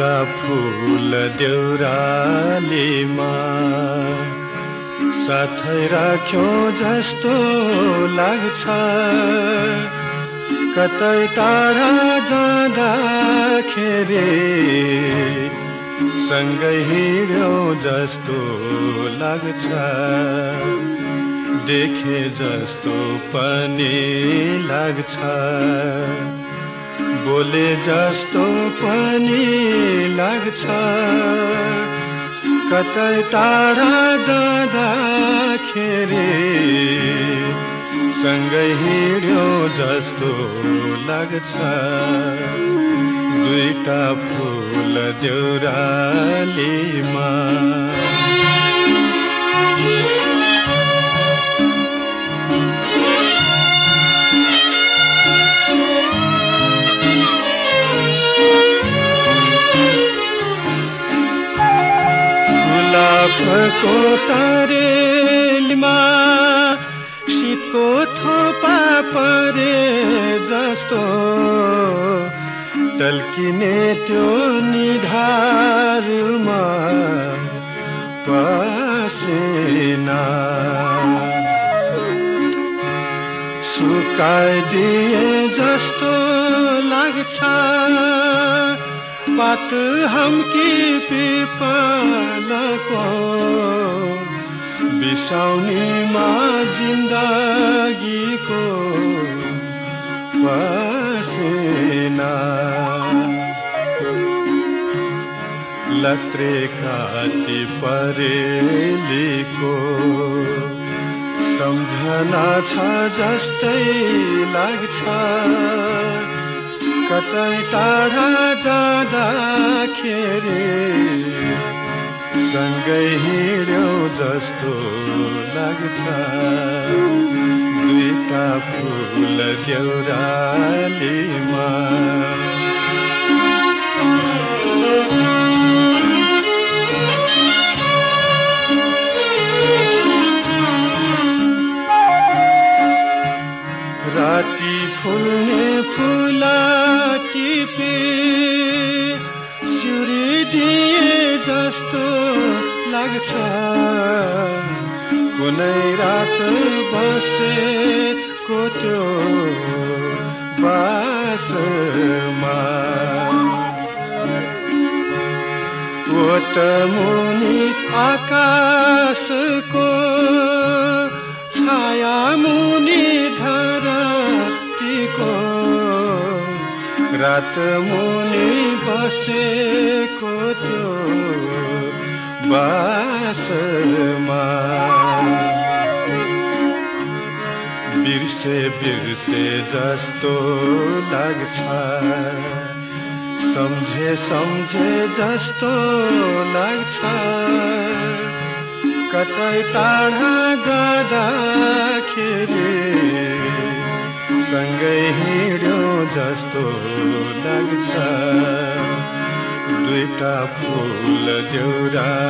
दुईटा फुल देउरालीमा साथै राख्यो जस्तो लाग्छ। कतै टाढा जाँदाखेरि सँगै हिँड्यो जस्तो लाग्छ। देखे जस्तो पनि लाग्छ। बोले जस्तो पनि लाग्छ। कतै टाढा जाँदाखेरि सँगै हिँड्यो जस्तो लाग्छ। दुईटा फुल देउरालीमा। गुलाबको तरेलीमा शीतको थोपा परे जस्तो टल्किने त्यो निधारमा पसिना। सुकाइदिए जस्तो लाग्छ पात हमकी पिपलको बिसाउनीमा जिन्दगीको पसिना। लत्रे काटी परेलीको सम्झना छ जस्तै लाग्छ। कतै टाढा जाँदाखेरि सँगै हिँड्यो जस्तो लाग्छ। दुईटा फुल देउरालीमा राति फुल्ने फुला टिपे दिए जस्तो लाग्छ कुनै रात बसेको त्यो बासमा ओट मुनि आकाशको छाया मुनि धरतीको रात मुनि बसेको त्यो बासमा बिर्से बिर्से जस्तो लाग्छ सम्झे सम्झे जस्तो लाग्छ कतै टाढा जाँदाखेरि सँगै हिँड्यो जस्तो लाग्छ फुल देउरालीमा।